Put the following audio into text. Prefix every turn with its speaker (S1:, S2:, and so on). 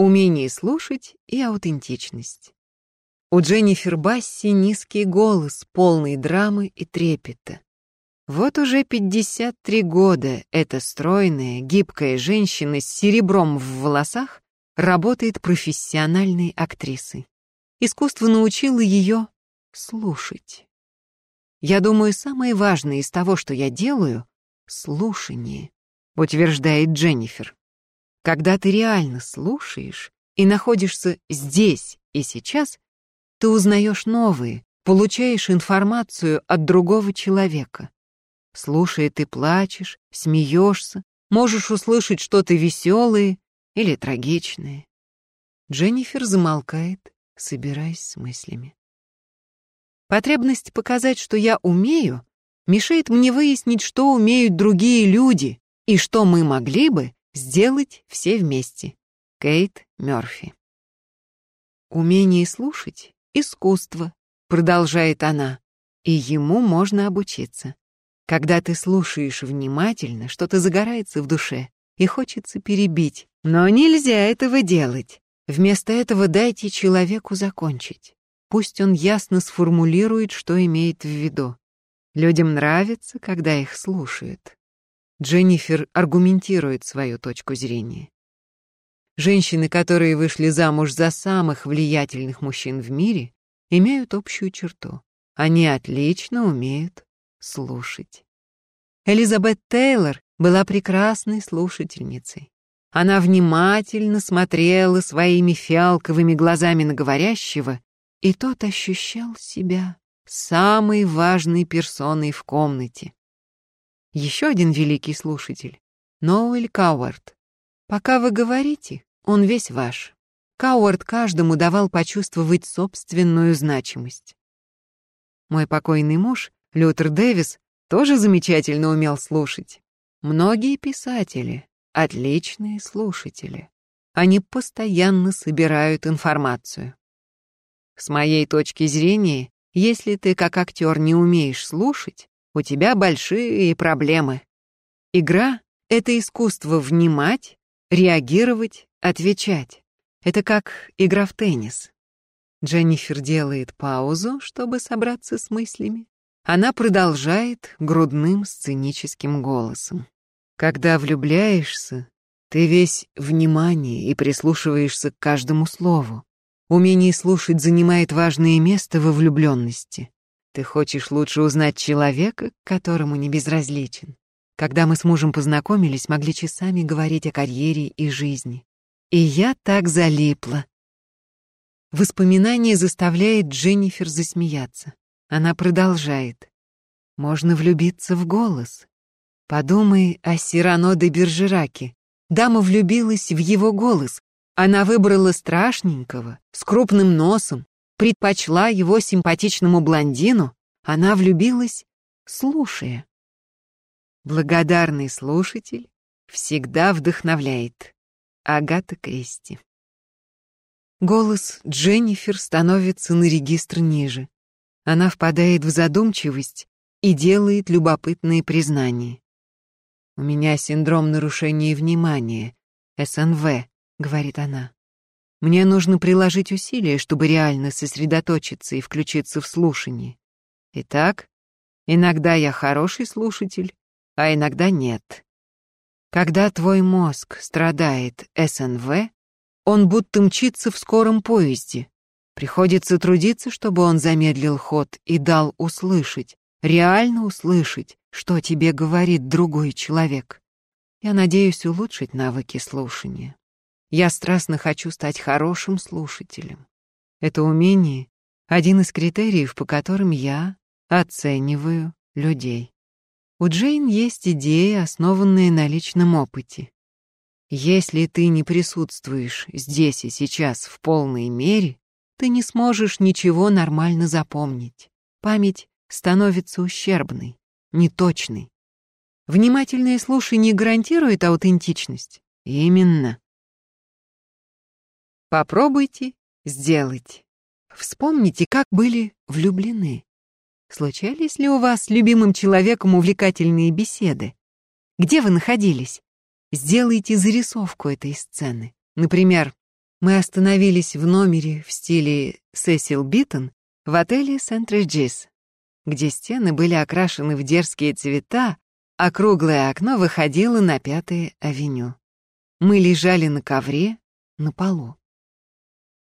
S1: Умение слушать и аутентичность. У Дженнифер Басси низкий голос, полный драмы и трепета. Вот уже 53 года эта стройная, гибкая женщина с серебром в волосах работает профессиональной актрисой. Искусство научило ее слушать. Я думаю, самое важное из того, что я делаю — слушание, утверждает Дженнифер. Когда ты реально слушаешь и находишься здесь и сейчас, ты узнаешь новые, получаешь информацию от другого человека. Слушая, ты плачешь, смеешься, можешь услышать что-то веселое или трагичное. Дженнифер замолкает, собираясь с мыслями. Потребность показать, что я умею, мешает мне выяснить, что умеют другие люди и что мы могли бы сделать все вместе. Кейт Мёрфи. Умение слушать — искусство, продолжает она, и ему можно обучиться. Когда ты слушаешь внимательно, что-то загорается в душе и хочется перебить. Но нельзя этого делать. Вместо этого дайте человеку закончить. Пусть он ясно сформулирует, что имеет в виду. Людям нравится, когда их слушают. Дженнифер аргументирует свою точку зрения. Женщины, которые вышли замуж за самых влиятельных мужчин в мире, имеют общую черту. Они отлично умеют слушать. Элизабет Тейлор была прекрасной слушательницей. Она внимательно смотрела своими фиалковыми глазами на говорящего и тот ощущал себя самой важной персоной в комнате. Еще один великий слушатель — Ноуэль Кауарт. Пока вы говорите, он весь ваш. Кауарт каждому давал почувствовать собственную значимость. Мой покойный муж, Лютер Дэвис, тоже замечательно умел слушать. Многие писатели — отличные слушатели. Они постоянно собирают информацию. С моей точки зрения, если ты как актер не умеешь слушать, у тебя большие проблемы. Игра — это искусство внимать, реагировать, отвечать. Это как игра в теннис. Дженнифер делает паузу, чтобы собраться с мыслями. Она продолжает грудным сценическим голосом. Когда влюбляешься, ты весь внимание и прислушиваешься к каждому слову. Умение слушать занимает важное место во влюбленности. Ты хочешь лучше узнать человека, которому не безразличен. Когда мы с мужем познакомились, могли часами говорить о карьере и жизни. И я так залипла. Воспоминание заставляет Дженнифер засмеяться. Она продолжает. Можно влюбиться в голос. Подумай о Сирано де Бержераке. Дама влюбилась в его голос, она выбрала страшненького, с крупным носом, предпочла его симпатичному блондину, она влюбилась, слушая. Благодарный слушатель всегда вдохновляет. Агата Кристи. Голос Дженнифер становится на регистр ниже. Она впадает в задумчивость и делает любопытные признания. У меня синдром нарушения внимания, СНВ, говорит она. Мне нужно приложить усилия, чтобы реально сосредоточиться и включиться в слушание. Итак, иногда я хороший слушатель, а иногда нет. Когда твой мозг страдает СНВ, он будто мчится в скором поезде. Приходится трудиться, чтобы он замедлил ход и дал услышать, реально услышать, что тебе говорит другой человек. Я надеюсь улучшить навыки слушания. Я страстно хочу стать хорошим слушателем. Это умение — один из критериев, по которым я оцениваю людей. У Джейн есть идеи, основанные на личном опыте. Если ты не присутствуешь здесь и сейчас в полной мере, ты не сможешь ничего нормально запомнить. Память становится ущербной, неточной. Внимательное слушание гарантирует аутентичность? Именно. Попробуйте сделать. Вспомните, как были влюблены. Случались ли у вас с любимым человеком увлекательные беседы? Где вы находились? Сделайте зарисовку этой сцены. Например, Мы остановились в номере в стиле Сесил Биттон в отеле Сент-Реджис, где стены были окрашены в дерзкие цвета, а круглое окно выходило на Пятую авеню. Мы лежали на ковре на полу.